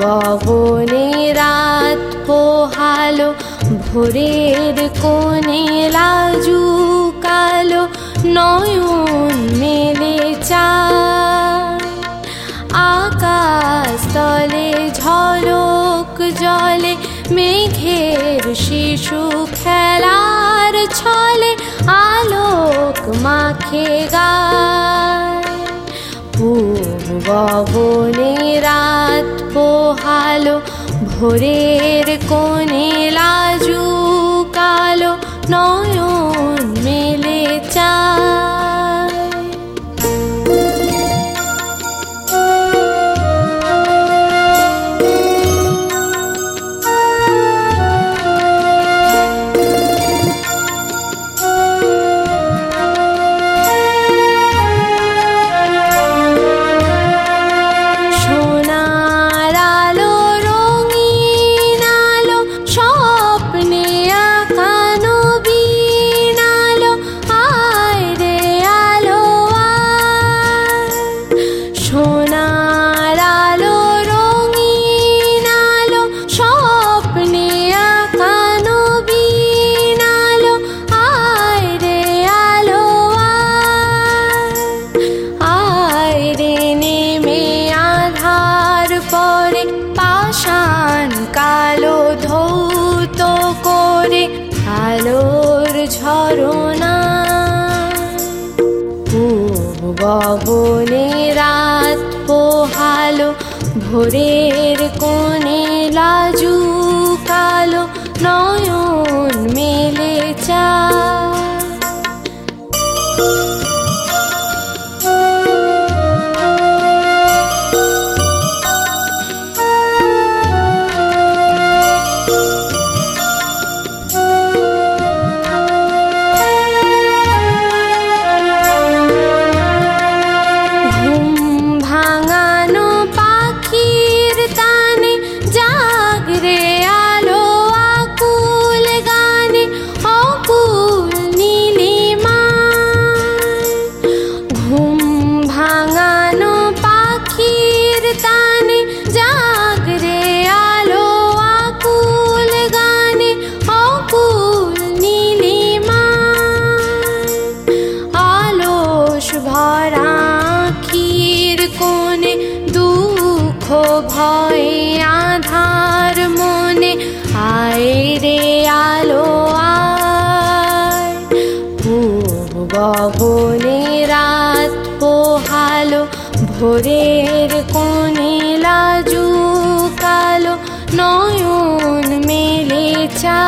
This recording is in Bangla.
গগনে রাত পোহালো, ভোরের কোণে লাজু কালো নয়ন মেলে আকাশ তলে ঝলক জলে, মেঘের শিশু খেলার ছলে, আলোক মাখে গায় ी रालो भोरे रा পাষাণ কালো ধৌত করে আলোর ঝরনা। পূব গগনে রাত পোহালো, ভোরের কোণে লাজু কালো নয়ন গগনে রাত পোহালো ভোরের কোণে লাজু কালো নয়ন মেলে চা